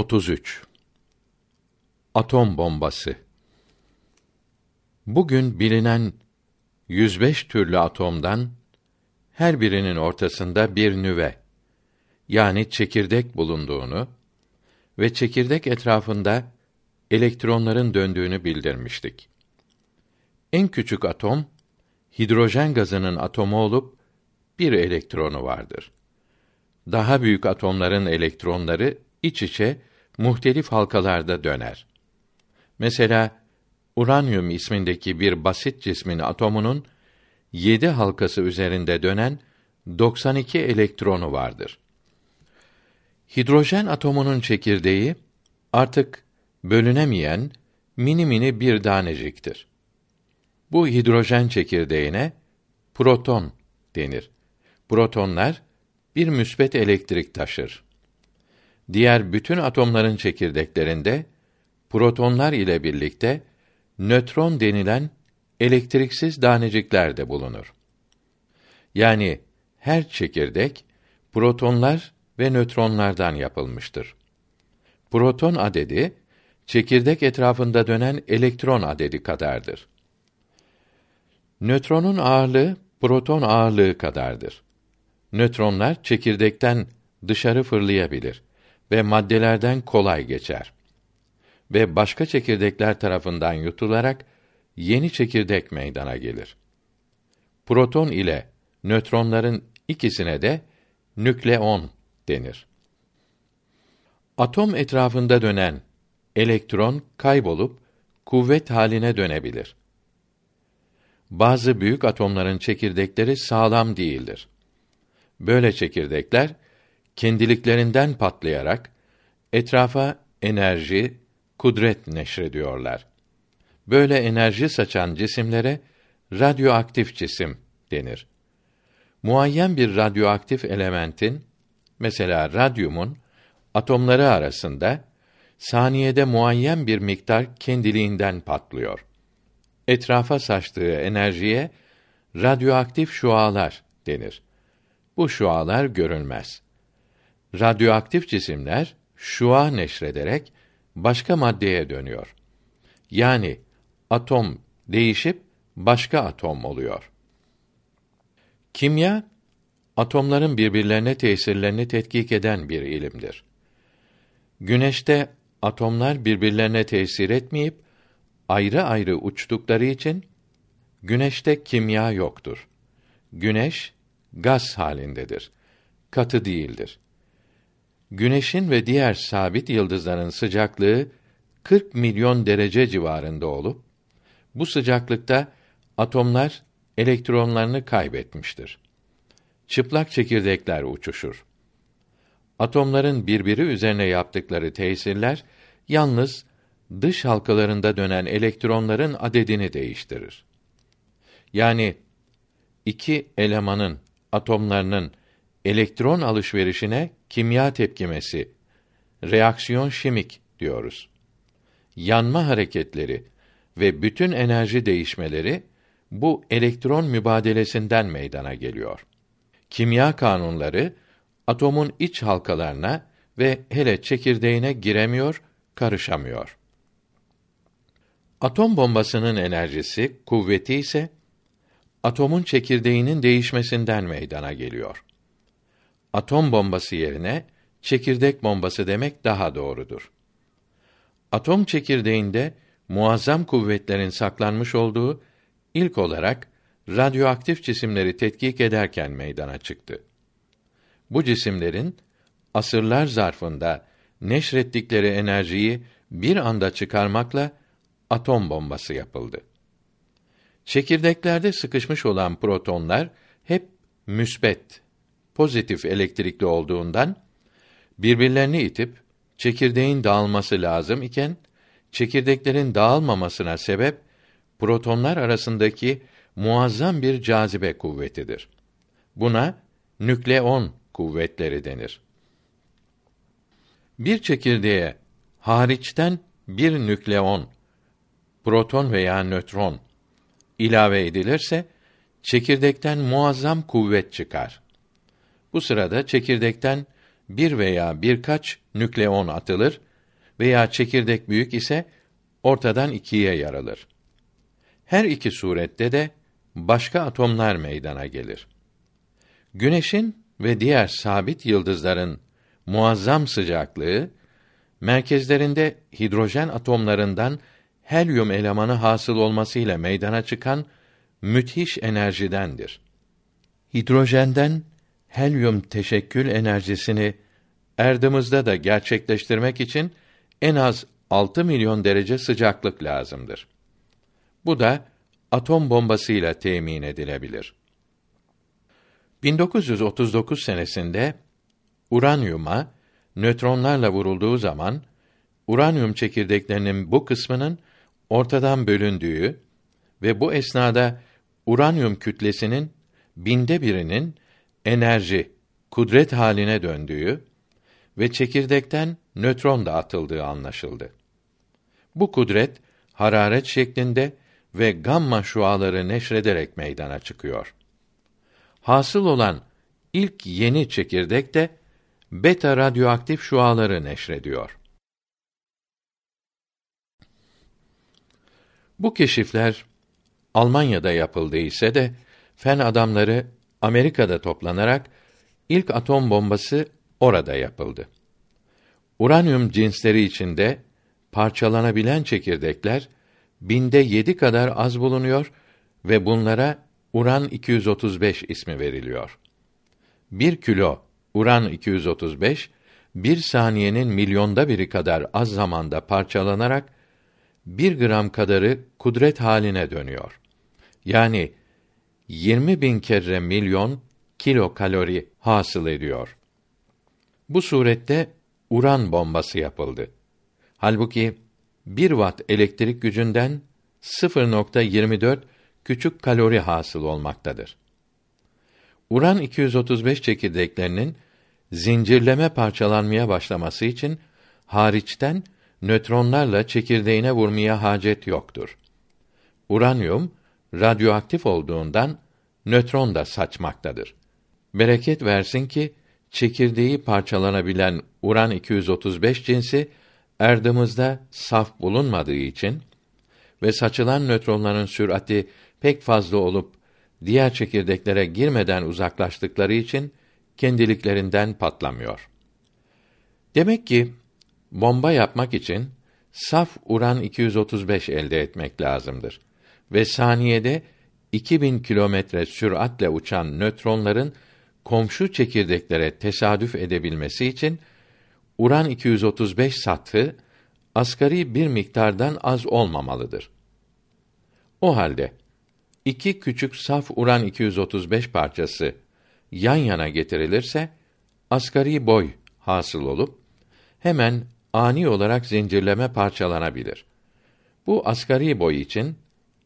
33 Atom bombası Bugün bilinen 105 türlü atomdan her birinin ortasında bir nüve yani çekirdek bulunduğunu ve çekirdek etrafında elektronların döndüğünü bildirmiştik. En küçük atom hidrojen gazının atomu olup bir elektronu vardır. Daha büyük atomların elektronları iç içe muhtelif halkalarda döner. Mesela uranyum ismindeki bir basit cismin atomunun 7 halkası üzerinde dönen 92 elektronu vardır. Hidrojen atomunun çekirdeği artık bölünemeyen mini mini bir taneciktir. Bu hidrojen çekirdeğine proton denir. Protonlar bir müsbet elektrik taşır. Diğer bütün atomların çekirdeklerinde protonlar ile birlikte nötron denilen elektriksiz tanecikler de bulunur. Yani her çekirdek protonlar ve nötronlardan yapılmıştır. Proton adedi çekirdek etrafında dönen elektron adedi kadardır. Nötronun ağırlığı proton ağırlığı kadardır. Nötronlar çekirdekten dışarı fırlayabilir ve maddelerden kolay geçer. Ve başka çekirdekler tarafından yutularak yeni çekirdek meydana gelir. Proton ile nötronların ikisine de nükleon denir. Atom etrafında dönen elektron kaybolup kuvvet haline dönebilir. Bazı büyük atomların çekirdekleri sağlam değildir. Böyle çekirdekler kendiliklerinden patlayarak etrafa enerji, kudret neşrediyorlar. Böyle enerji saçan cisimlere radyoaktif cisim denir. Muayyen bir radyoaktif elementin mesela radyumun atomları arasında saniyede muayyen bir miktar kendiliğinden patlıyor. Etrafa saçtığı enerjiye radyoaktif şualar denir. Bu şualar görünmez. Radyoaktif cisimler şua neşrederek başka maddeye dönüyor. Yani atom değişip başka atom oluyor. Kimya atomların birbirlerine tesirlerini tetkik eden bir ilimdir. Güneşte atomlar birbirlerine tesir etmeyip ayrı ayrı uçtukları için güneşte kimya yoktur. Güneş gaz halindedir. Katı değildir. Güneşin ve diğer sabit yıldızların sıcaklığı 40 milyon derece civarında olup bu sıcaklıkta atomlar elektronlarını kaybetmiştir. Çıplak çekirdekler uçuşur. Atomların birbiri üzerine yaptıkları tesirler yalnız dış halkalarında dönen elektronların adedini değiştirir. Yani iki elemanın atomlarının elektron alışverişine kimya tepkimesi, reaksiyon şimik diyoruz. Yanma hareketleri ve bütün enerji değişmeleri bu elektron mübadelesinden meydana geliyor. Kimya kanunları atomun iç halkalarına ve hele çekirdeğine giremiyor, karışamıyor. Atom bombasının enerjisi, kuvveti ise atomun çekirdeğinin değişmesinden meydana geliyor. Atom bombası yerine çekirdek bombası demek daha doğrudur. Atom çekirdeğinde muazzam kuvvetlerin saklanmış olduğu ilk olarak radyoaktif cisimleri tetkik ederken meydana çıktı. Bu cisimlerin asırlar zarfında neşrettikleri enerjiyi bir anda çıkarmakla atom bombası yapıldı. Çekirdeklerde sıkışmış olan protonlar hep müsbet, pozitif elektrikli olduğundan birbirlerini itip çekirdeğin dağılması lazım iken çekirdeklerin dağılmamasına sebep protonlar arasındaki muazzam bir cazibe kuvvetidir. Buna nükleon kuvvetleri denir. Bir çekirdeğe hariçten bir nükleon, proton veya nötron ilave edilirse çekirdekten muazzam kuvvet çıkar. Bu sırada çekirdekten bir veya birkaç nükleon atılır veya çekirdek büyük ise ortadan ikiye yarılır. Her iki surette de başka atomlar meydana gelir. Güneşin ve diğer sabit yıldızların muazzam sıcaklığı merkezlerinde hidrojen atomlarından helyum elemanı hasıl olmasıyla meydana çıkan müthiş enerjidendir. Hidrojenden helyum teşekkül enerjisini erdımızda da gerçekleştirmek için en az 6 milyon derece sıcaklık lazımdır. Bu da atom bombasıyla temin edilebilir. 1939 senesinde uranyuma nötronlarla vurulduğu zaman uranyum çekirdeklerinin bu kısmının ortadan bölündüğü ve bu esnada uranyum kütlesinin binde birinin enerji, kudret haline döndüğü ve çekirdekten nötron da atıldığı anlaşıldı. Bu kudret hararet şeklinde ve gamma şuaları neşrederek meydana çıkıyor. Hasıl olan ilk yeni çekirdek de beta radyoaktif şuaları neşrediyor. Bu keşifler Almanya'da yapıldı ise de fen adamları Amerika'da toplanarak ilk atom bombası orada yapıldı. Uranyum cinsleri içinde parçalanabilen çekirdekler binde yedi kadar az bulunuyor ve bunlara uran 235 ismi veriliyor. Bir kilo uran 235 bir saniyenin milyonda biri kadar az zamanda parçalanarak bir gram kadarı kudret haline dönüyor. Yani 20 bin kere milyon kilo kalori hasıl ediyor. Bu surette uran bombası yapıldı. Halbuki 1 watt elektrik gücünden 0.24 küçük kalori hasıl olmaktadır. Uran 235 çekirdeklerinin zincirleme parçalanmaya başlaması için hariçten nötronlarla çekirdeğine vurmaya hacet yoktur. Uranyum radyoaktif olduğundan nötron da saçmaktadır. Bereket versin ki çekirdeği parçalanabilen uran 235 cinsi erdımızda saf bulunmadığı için ve saçılan nötronların sürati pek fazla olup diğer çekirdeklere girmeden uzaklaştıkları için kendiliklerinden patlamıyor. Demek ki bomba yapmak için saf uran 235 elde etmek lazımdır ve saniyede 2000 kilometre süratle uçan nötronların komşu çekirdeklere tesadüf edebilmesi için uran 235 sathı asgari bir miktardan az olmamalıdır. O halde iki küçük saf uran 235 parçası yan yana getirilirse asgari boy hasıl olup hemen ani olarak zincirleme parçalanabilir. Bu asgari boy için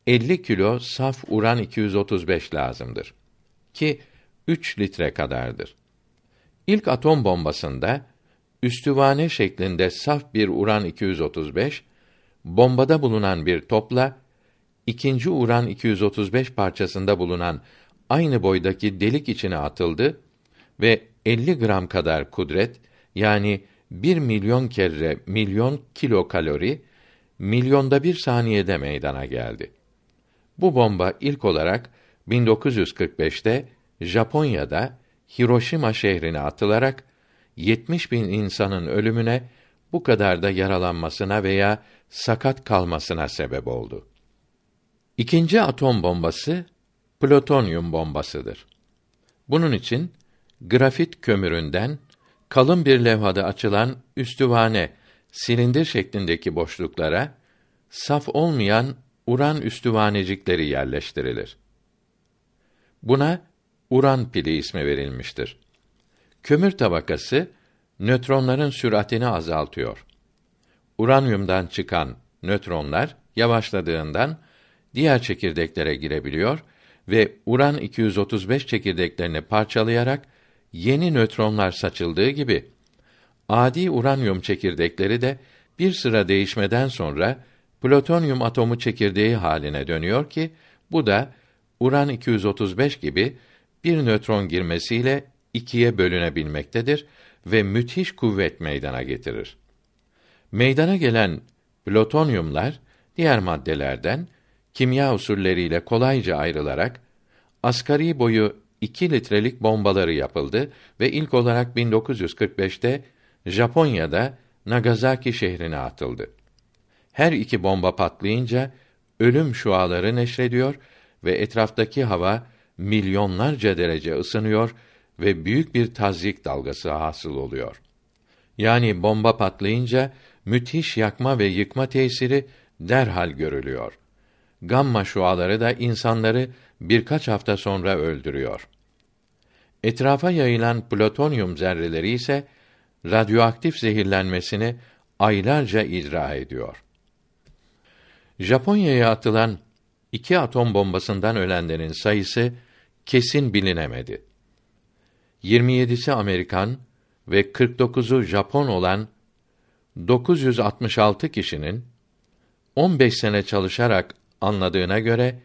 50 kilo saf uran 235 lazımdır ki 3 litre kadardır. İlk atom bombasında üstüvane şeklinde saf bir uran 235 bombada bulunan bir topla ikinci uran 235 parçasında bulunan aynı boydaki delik içine atıldı ve 50 gram kadar kudret yani 1 milyon kere milyon kilo kalori milyonda bir saniyede meydana geldi. Bu bomba ilk olarak 1945'te Japonya'da Hiroşima şehrine atılarak 70 bin insanın ölümüne bu kadar da yaralanmasına veya sakat kalmasına sebep oldu. İkinci atom bombası plutonyum bombasıdır. Bunun için grafit kömüründen kalın bir levhada açılan üstüvane silindir şeklindeki boşluklara saf olmayan uran üstüvanecikleri yerleştirilir. Buna uran pili ismi verilmiştir. Kömür tabakası nötronların süratini azaltıyor. Uranyumdan çıkan nötronlar yavaşladığından diğer çekirdeklere girebiliyor ve uran 235 çekirdeklerini parçalayarak yeni nötronlar saçıldığı gibi adi uranyum çekirdekleri de bir sıra değişmeden sonra plutonyum atomu çekirdeği haline dönüyor ki bu da uran 235 gibi bir nötron girmesiyle ikiye bölünebilmektedir ve müthiş kuvvet meydana getirir. Meydana gelen plutonyumlar diğer maddelerden kimya usulleriyle kolayca ayrılarak asgari boyu 2 litrelik bombaları yapıldı ve ilk olarak 1945'te Japonya'da Nagasaki şehrine atıldı. Her iki bomba patlayınca ölüm şuaları neşrediyor ve etraftaki hava milyonlarca derece ısınıyor ve büyük bir tazyik dalgası hasıl oluyor. Yani bomba patlayınca müthiş yakma ve yıkma tesiri derhal görülüyor. Gamma şuaları da insanları birkaç hafta sonra öldürüyor. Etrafa yayılan plutonyum zerreleri ise radyoaktif zehirlenmesini aylarca icra ediyor. Japonya'ya atılan iki atom bombasından ölenlerin sayısı kesin bilinemedi. 27'si Amerikan ve 49'u Japon olan 966 kişinin 15 sene çalışarak anladığına göre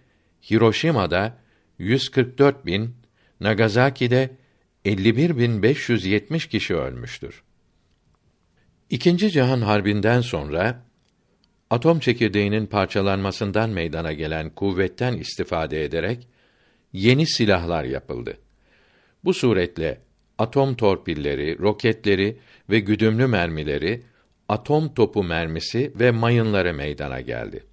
Hiroşima'da 144 bin, Nagasaki'de 51.570 kişi ölmüştür. İkinci Cihan Harbi'nden sonra atom çekirdeğinin parçalanmasından meydana gelen kuvvetten istifade ederek yeni silahlar yapıldı. Bu suretle atom torpilleri, roketleri ve güdümlü mermileri, atom topu mermisi ve mayınları meydana geldi.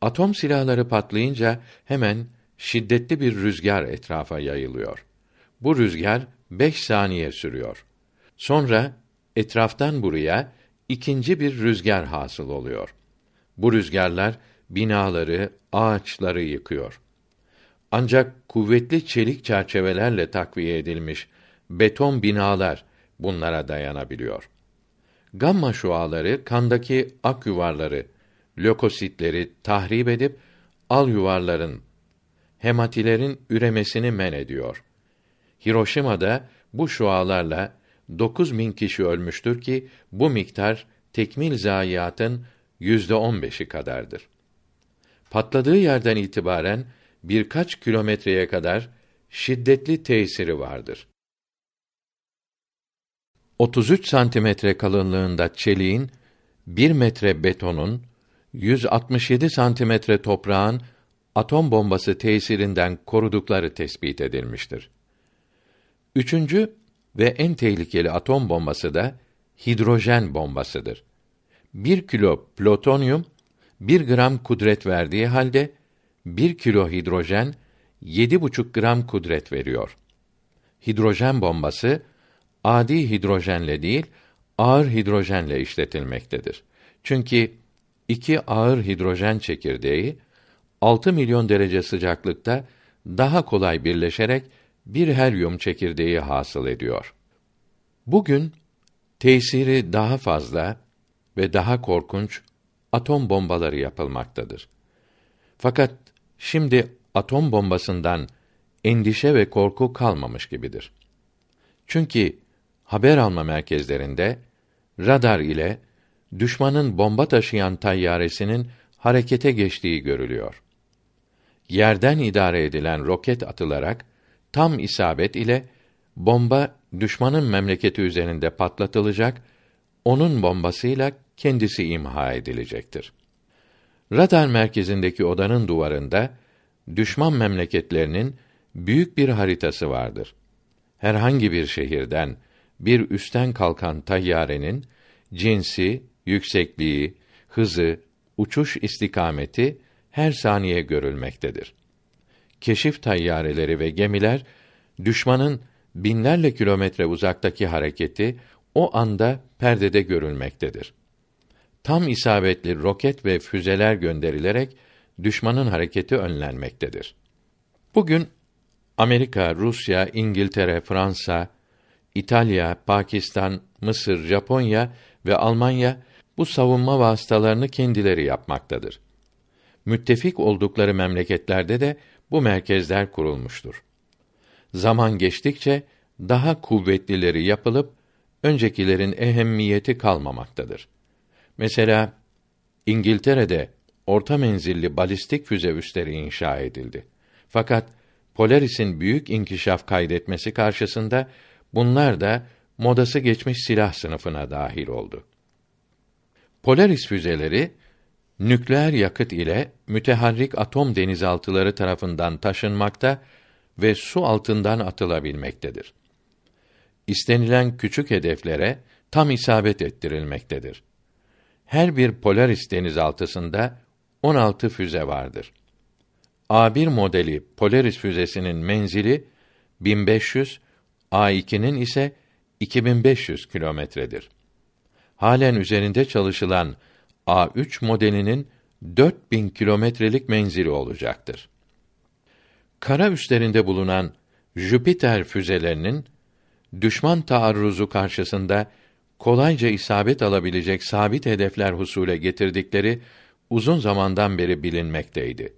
Atom silahları patlayınca hemen şiddetli bir rüzgar etrafa yayılıyor. Bu rüzgar beş saniye sürüyor. Sonra etraftan buraya ikinci bir rüzgar hasıl oluyor. Bu rüzgarlar binaları, ağaçları yıkıyor. Ancak kuvvetli çelik çerçevelerle takviye edilmiş beton binalar bunlara dayanabiliyor. Gamma şuaları kandaki ak yuvarları, lökositleri tahrip edip al yuvarların, hematilerin üremesini men ediyor. Hiroşima'da bu şualarla 9 bin kişi ölmüştür ki bu miktar tekmil zayiatın yüzde on beşi kadardır. Patladığı yerden itibaren birkaç kilometreye kadar şiddetli tesiri vardır. 33 santimetre kalınlığında çeliğin, 1 metre betonun, 167 santimetre toprağın atom bombası tesirinden korudukları tespit edilmiştir. Üçüncü ve en tehlikeli atom bombası da hidrojen bombasıdır. Bir kilo plutonyum, bir gram kudret verdiği halde, bir kilo hidrojen, yedi buçuk gram kudret veriyor. Hidrojen bombası, adi hidrojenle değil, ağır hidrojenle işletilmektedir. Çünkü iki ağır hidrojen çekirdeği 6 milyon derece sıcaklıkta daha kolay birleşerek bir helyum çekirdeği hasıl ediyor. Bugün tesiri daha fazla ve daha korkunç atom bombaları yapılmaktadır. Fakat şimdi atom bombasından endişe ve korku kalmamış gibidir. Çünkü haber alma merkezlerinde radar ile düşmanın bomba taşıyan tayyaresinin harekete geçtiği görülüyor. Yerden idare edilen roket atılarak tam isabet ile bomba düşmanın memleketi üzerinde patlatılacak, onun bombasıyla kendisi imha edilecektir. Radar merkezindeki odanın duvarında düşman memleketlerinin büyük bir haritası vardır. Herhangi bir şehirden bir üstten kalkan tayyarenin cinsi, yüksekliği, hızı, uçuş istikameti her saniye görülmektedir. Keşif tayyareleri ve gemiler düşmanın binlerle kilometre uzaktaki hareketi o anda perdede görülmektedir. Tam isabetli roket ve füzeler gönderilerek düşmanın hareketi önlenmektedir. Bugün Amerika, Rusya, İngiltere, Fransa, İtalya, Pakistan, Mısır, Japonya ve Almanya bu savunma vasıtalarını kendileri yapmaktadır. Müttefik oldukları memleketlerde de bu merkezler kurulmuştur. Zaman geçtikçe daha kuvvetlileri yapılıp öncekilerin ehemmiyeti kalmamaktadır. Mesela İngiltere'de orta menzilli balistik füze üsleri inşa edildi. Fakat Polaris'in büyük inkişaf kaydetmesi karşısında bunlar da modası geçmiş silah sınıfına dahil oldu. Polaris füzeleri nükleer yakıt ile müteharrik atom denizaltıları tarafından taşınmakta ve su altından atılabilmektedir. İstenilen küçük hedeflere tam isabet ettirilmektedir. Her bir Polaris denizaltısında 16 füze vardır. A1 modeli Polaris füzesinin menzili 1500, A2'nin ise 2500 kilometredir. Halen üzerinde çalışılan A3 modelinin 4000 kilometrelik menzili olacaktır. Kara üstlerinde bulunan Jüpiter füzelerinin düşman taarruzu karşısında kolayca isabet alabilecek sabit hedefler husule getirdikleri uzun zamandan beri bilinmekteydi.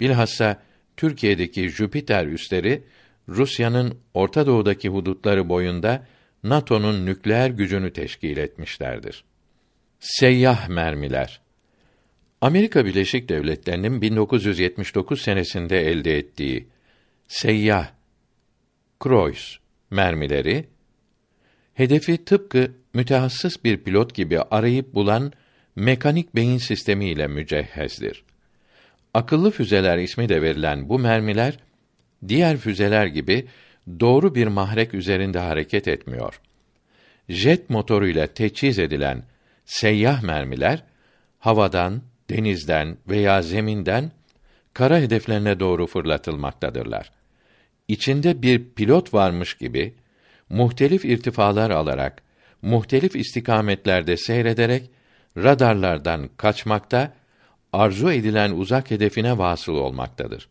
Bilhassa Türkiye'deki Jüpiter üsleri Rusya'nın Orta Doğu'daki hudutları boyunda NATO'nun nükleer gücünü teşkil etmişlerdir. Seyyah mermiler Amerika Birleşik Devletleri'nin 1979 senesinde elde ettiği seyyah Kreuz mermileri hedefi tıpkı mütehassıs bir pilot gibi arayıp bulan mekanik beyin sistemi ile mücehhezdir. Akıllı füzeler ismi de verilen bu mermiler diğer füzeler gibi doğru bir mahrek üzerinde hareket etmiyor. Jet motoruyla teçhiz edilen seyyah mermiler havadan, denizden veya zeminden kara hedeflerine doğru fırlatılmaktadırlar. İçinde bir pilot varmış gibi muhtelif irtifalar alarak muhtelif istikametlerde seyrederek radarlardan kaçmakta, arzu edilen uzak hedefine vasıl olmaktadır.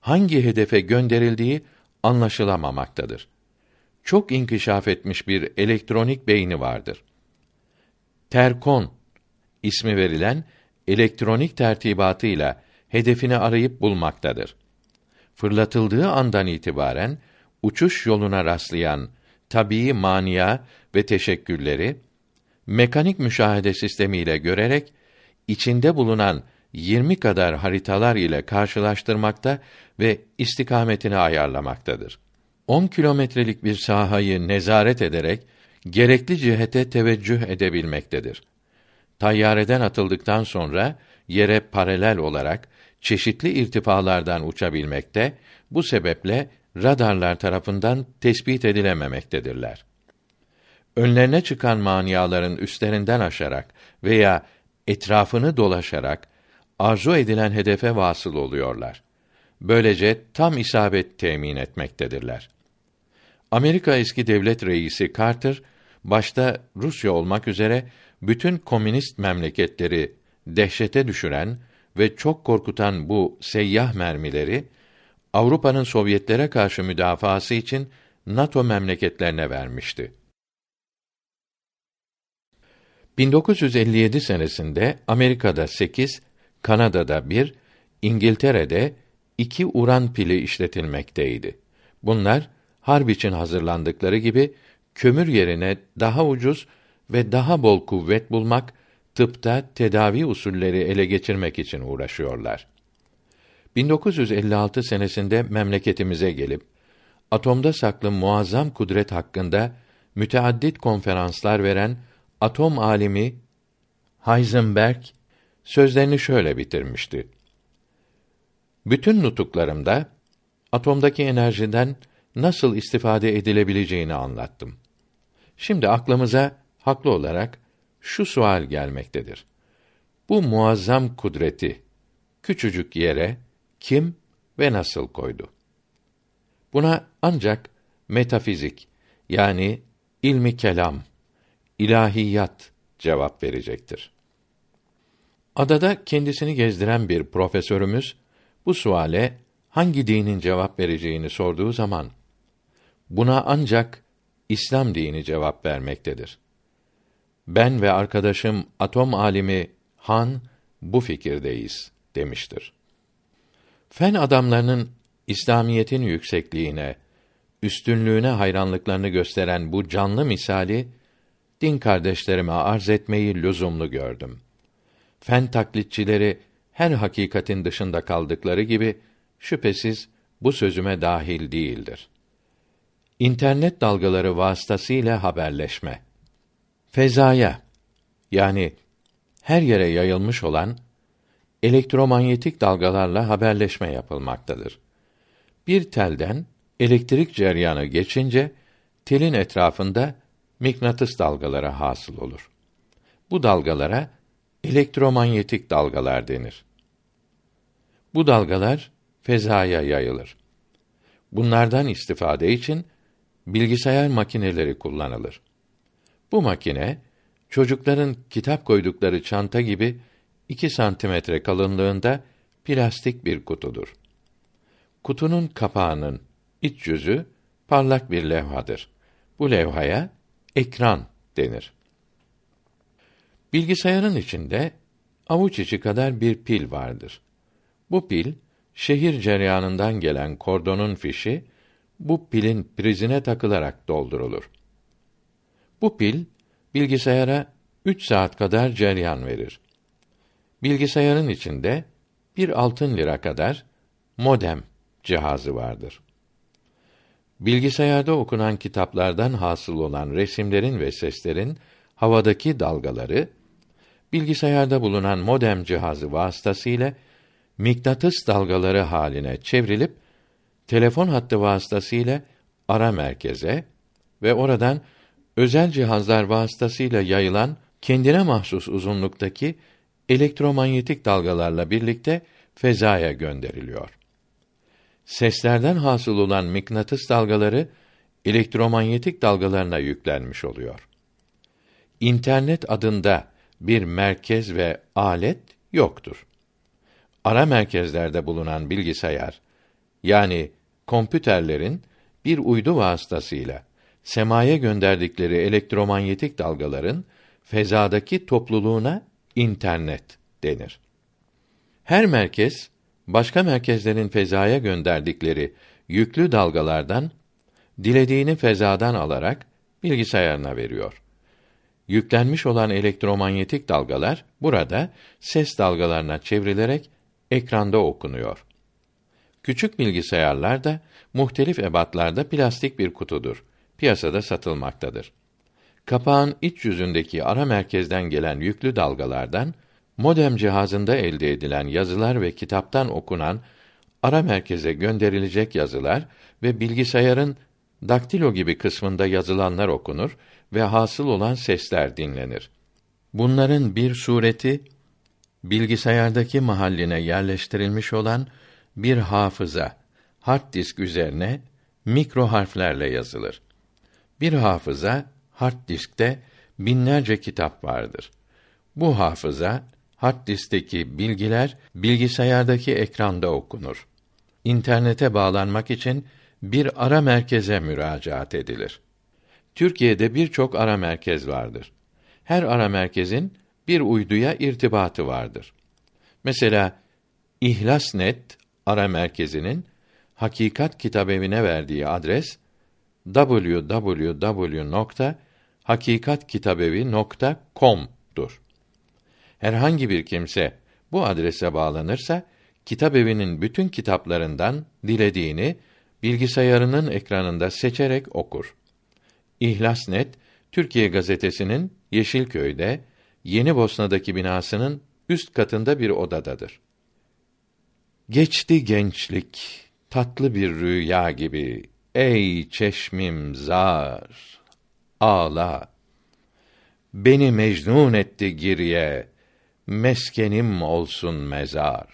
Hangi hedefe gönderildiği anlaşılamamaktadır. Çok inkişaf etmiş bir elektronik beyni vardır. Terkon ismi verilen elektronik tertibatıyla hedefini arayıp bulmaktadır. Fırlatıldığı andan itibaren uçuş yoluna rastlayan tabii mania ve teşekkülleri mekanik müşahede sistemiyle görerek içinde bulunan 20 kadar haritalar ile karşılaştırmakta ve istikametini ayarlamaktadır. 10 kilometrelik bir sahayı nezaret ederek gerekli cihete teveccüh edebilmektedir. Tayyareden atıldıktan sonra yere paralel olarak çeşitli irtifalardan uçabilmekte, bu sebeple radarlar tarafından tespit edilememektedirler. Önlerine çıkan maniaların üstlerinden aşarak veya etrafını dolaşarak arzu edilen hedefe vasıl oluyorlar. Böylece tam isabet temin etmektedirler. Amerika eski devlet reisi Carter başta Rusya olmak üzere bütün komünist memleketleri dehşete düşüren ve çok korkutan bu seyyah mermileri Avrupa'nın Sovyetlere karşı müdafaası için NATO memleketlerine vermişti. 1957 senesinde Amerika'da 8, Kanada'da 1, İngiltere'de 2 uran pili işletilmekteydi. Bunlar harp için hazırlandıkları gibi kömür yerine daha ucuz ve daha bol kuvvet bulmak, tıpta tedavi usulleri ele geçirmek için uğraşıyorlar. 1956 senesinde memleketimize gelip atomda saklı muazzam kudret hakkında müteaddit konferanslar veren atom alimi Heisenberg sözlerini şöyle bitirmişti. Bütün nutuklarımda atomdaki enerjiden nasıl istifade edilebileceğini anlattım. Şimdi aklımıza haklı olarak şu sual gelmektedir. Bu muazzam kudreti küçücük yere kim ve nasıl koydu? Buna ancak metafizik yani ilmi kelam, ilahiyat cevap verecektir. Adada kendisini gezdiren bir profesörümüz bu suale hangi dinin cevap vereceğini sorduğu zaman buna ancak İslam dini cevap vermektedir. Ben ve arkadaşım atom alimi Han bu fikirdeyiz demiştir. Fen adamlarının İslamiyetin yüksekliğine, üstünlüğüne hayranlıklarını gösteren bu canlı misali din kardeşlerime arz etmeyi lüzumlu gördüm. Fen taklitçileri her hakikatin dışında kaldıkları gibi şüphesiz bu sözüme dahil değildir. İnternet dalgaları vasıtasıyla haberleşme. Fezaya yani her yere yayılmış olan elektromanyetik dalgalarla haberleşme yapılmaktadır. Bir telden elektrik cereyanı geçince telin etrafında mıknatıs dalgaları hasıl olur. Bu dalgalara elektromanyetik dalgalar denir. Bu dalgalar fezaya yayılır. Bunlardan istifade için bilgisayar makineleri kullanılır. Bu makine çocukların kitap koydukları çanta gibi 2 santimetre kalınlığında plastik bir kutudur. Kutunun kapağının iç yüzü parlak bir levhadır. Bu levhaya ekran denir. Bilgisayarın içinde avuç içi kadar bir pil vardır. Bu pil şehir cereyanından gelen kordonun fişi bu pilin prizine takılarak doldurulur. Bu pil bilgisayara 3 saat kadar cereyan verir. Bilgisayarın içinde bir altın lira kadar modem cihazı vardır. Bilgisayarda okunan kitaplardan hasıl olan resimlerin ve seslerin havadaki dalgaları bilgisayarda bulunan modem cihazı vasıtasıyla mıknatıs dalgaları haline çevrilip telefon hattı vasıtasıyla ara merkeze ve oradan özel cihazlar vasıtasıyla yayılan kendine mahsus uzunluktaki elektromanyetik dalgalarla birlikte fezaya gönderiliyor. Seslerden hasıl olan mıknatıs dalgaları elektromanyetik dalgalarına yüklenmiş oluyor. İnternet adında bir merkez ve alet yoktur. Ara merkezlerde bulunan bilgisayar yani kompüterlerin bir uydu vasıtasıyla semaya gönderdikleri elektromanyetik dalgaların fezadaki topluluğuna internet denir. Her merkez başka merkezlerin fezaya gönderdikleri yüklü dalgalardan dilediğini fezadan alarak bilgisayarına veriyor. Yüklenmiş olan elektromanyetik dalgalar burada ses dalgalarına çevrilerek ekranda okunuyor. Küçük bilgisayarlar da muhtelif ebatlarda plastik bir kutudur. Piyasada satılmaktadır. Kapağın iç yüzündeki ara merkezden gelen yüklü dalgalardan modem cihazında elde edilen yazılar ve kitaptan okunan ara merkeze gönderilecek yazılar ve bilgisayarın daktilo gibi kısmında yazılanlar okunur ve hasıl olan sesler dinlenir. Bunların bir sureti bilgisayardaki mahalline yerleştirilmiş olan bir hafıza, hard disk üzerine mikro harflerle yazılır. Bir hafıza, hard diskte binlerce kitap vardır. Bu hafıza, hard diskteki bilgiler bilgisayardaki ekranda okunur. İnternete bağlanmak için bir ara merkeze müracaat edilir. Türkiye'de birçok ara merkez vardır. Her ara merkezin bir uyduya irtibatı vardır. Mesela İhlasnet ara merkezinin Hakikat Kitabevine verdiği adres www.hakikatkitabevi.com'dur. Herhangi bir kimse bu adrese bağlanırsa kitabevinin bütün kitaplarından dilediğini bilgisayarının ekranında seçerek okur. İhlasnet Türkiye gazetesinin Yeşilköy'de Yeni Bosna'daki binasının üst katında bir odadadır. Geçti gençlik tatlı bir rüya gibi. Ey çeşmim zar ağla. Beni mecnun etti giriye meskenim olsun mezar